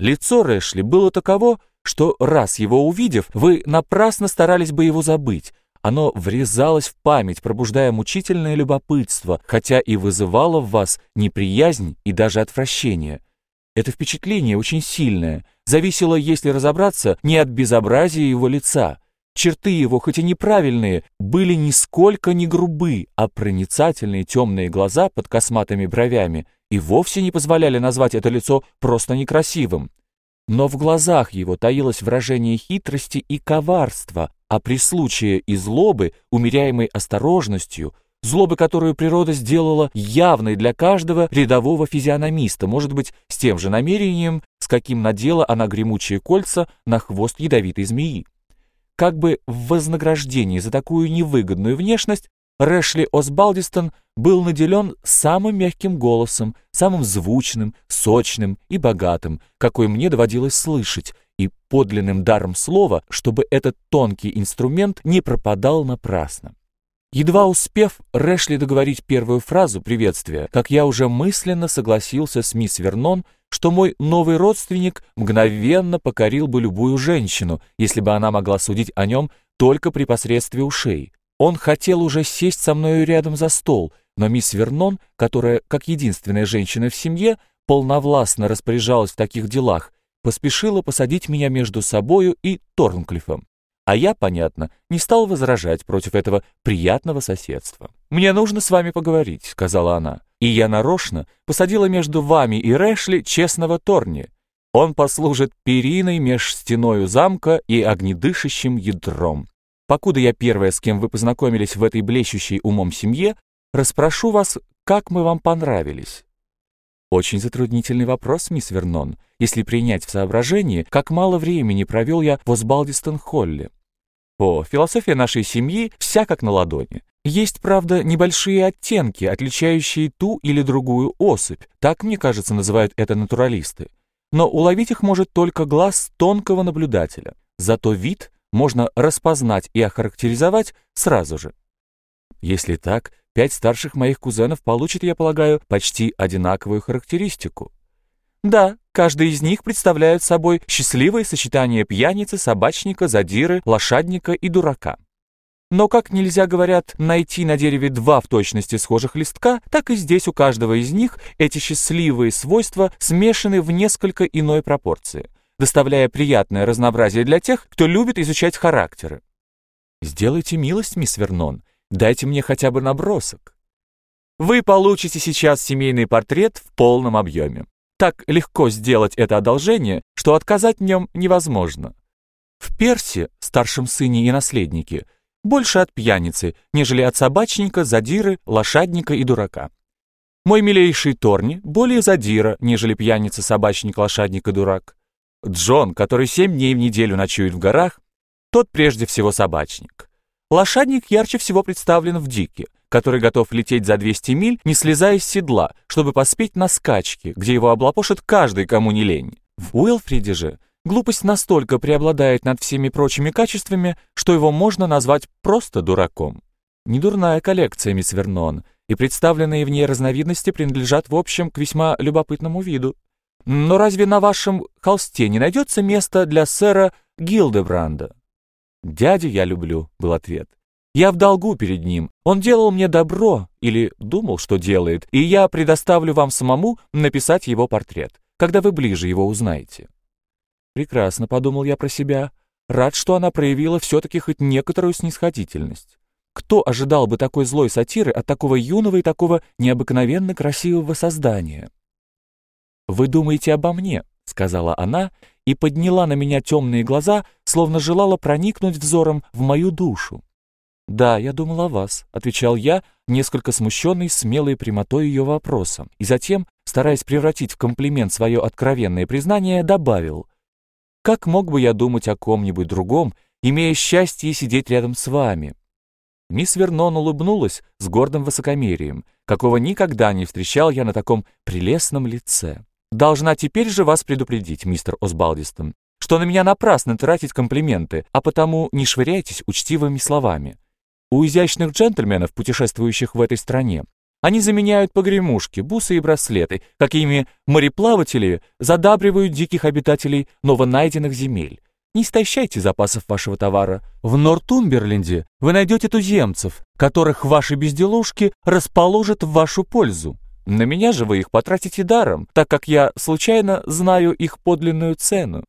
Лицо Рэшли было таково, что раз его увидев, вы напрасно старались бы его забыть. Оно врезалось в память, пробуждая мучительное любопытство, хотя и вызывало в вас неприязнь и даже отвращение. Это впечатление очень сильное, зависело, если разобраться, не от безобразия его лица. Черты его, хоть и неправильные, были нисколько не грубы, а проницательные темные глаза под косматыми бровями и вовсе не позволяли назвать это лицо просто некрасивым. Но в глазах его таилось выражение хитрости и коварства, а при случае и злобы, умеряемой осторожностью, злобы, которую природа сделала явной для каждого рядового физиономиста, может быть, с тем же намерением, с каким надела она гремучие кольца на хвост ядовитой змеи. Как бы в вознаграждении за такую невыгодную внешность Рэшли Осбалдистон был наделен самым мягким голосом, самым звучным, сочным и богатым, какой мне доводилось слышать, и подлинным даром слова, чтобы этот тонкий инструмент не пропадал напрасно. Едва успев Рэшли договорить первую фразу приветствия, как я уже мысленно согласился с мисс Вернон, что мой новый родственник мгновенно покорил бы любую женщину, если бы она могла судить о нем только при посредстве ушей. Он хотел уже сесть со мною рядом за стол, но мисс Вернон, которая, как единственная женщина в семье, полновластно распоряжалась в таких делах, поспешила посадить меня между собою и Торнклиффом. А я, понятно, не стал возражать против этого приятного соседства. «Мне нужно с вами поговорить», — сказала она. «И я нарочно посадила между вами и Рэшли честного Торни. Он послужит периной меж стеною замка и огнедышащим ядром. Покуда я первая, с кем вы познакомились в этой блещущей умом семье, расспрошу вас, как мы вам понравились. Очень затруднительный вопрос, мисс Вернон, если принять в соображение, как мало времени провел я в Осбалдистон-Холле. О, философия нашей семьи вся как на ладони. Есть, правда, небольшие оттенки, отличающие ту или другую особь, так, мне кажется, называют это натуралисты. Но уловить их может только глаз тонкого наблюдателя. Зато вид можно распознать и охарактеризовать сразу же. Если так, пять старших моих кузенов получат, я полагаю, почти одинаковую характеристику. Да, каждый из них представляет собой счастливое сочетание пьяницы, собачника, задиры, лошадника и дурака. Но как нельзя, говорят, найти на дереве два в точности схожих листка, так и здесь у каждого из них эти счастливые свойства смешаны в несколько иной пропорции доставляя приятное разнообразие для тех, кто любит изучать характеры. Сделайте милость, мисс Вернон, дайте мне хотя бы набросок. Вы получите сейчас семейный портрет в полном объеме. Так легко сделать это одолжение, что отказать в нем невозможно. В Персе, старшем сыне и наследнике, больше от пьяницы, нежели от собачника, задиры, лошадника и дурака. Мой милейший Торни более задира, нежели пьяница, собачник, лошадник и дурак. Джон, который семь дней в неделю ночует в горах, тот прежде всего собачник. Лошадник ярче всего представлен в Дике, который готов лететь за 200 миль, не слезая с седла, чтобы поспеть на скачке, где его облапошит каждый, кому не лень. В Уилфриде же глупость настолько преобладает над всеми прочими качествами, что его можно назвать просто дураком. Недурная коллекция, мисс Вернон, и представленные в ней разновидности принадлежат в общем к весьма любопытному виду. Но разве на вашем холсте не найдется место для сэра Гилдебранда? «Дядю я люблю», — был ответ. «Я в долгу перед ним. Он делал мне добро, или думал, что делает, и я предоставлю вам самому написать его портрет, когда вы ближе его узнаете». «Прекрасно», — подумал я про себя. «Рад, что она проявила все-таки хоть некоторую снисходительность. Кто ожидал бы такой злой сатиры от такого юного и такого необыкновенно красивого создания?» «Вы думаете обо мне», — сказала она и подняла на меня темные глаза, словно желала проникнуть взором в мою душу. «Да, я думал о вас», — отвечал я, несколько смущенный смелой прямотой ее вопроса, и затем, стараясь превратить в комплимент свое откровенное признание, добавил, «Как мог бы я думать о ком-нибудь другом, имея счастье сидеть рядом с вами?» Мисс Вернон улыбнулась с гордым высокомерием, какого никогда не встречал я на таком прелестном лице. Должна теперь же вас предупредить, мистер Осбалдистон, что на меня напрасно тратить комплименты, а потому не швыряйтесь учтивыми словами. У изящных джентльменов, путешествующих в этой стране, Они заменяют погремушки, бусы и браслеты, какими мореплаватели задабривают диких обитателей новонайденных земель. Не истощайте запасов вашего товара. В Нортумберленде вы найдете туземцев, которых ваши безделушки расположат в вашу пользу. На меня же вы их потратите даром, так как я случайно знаю их подлинную цену.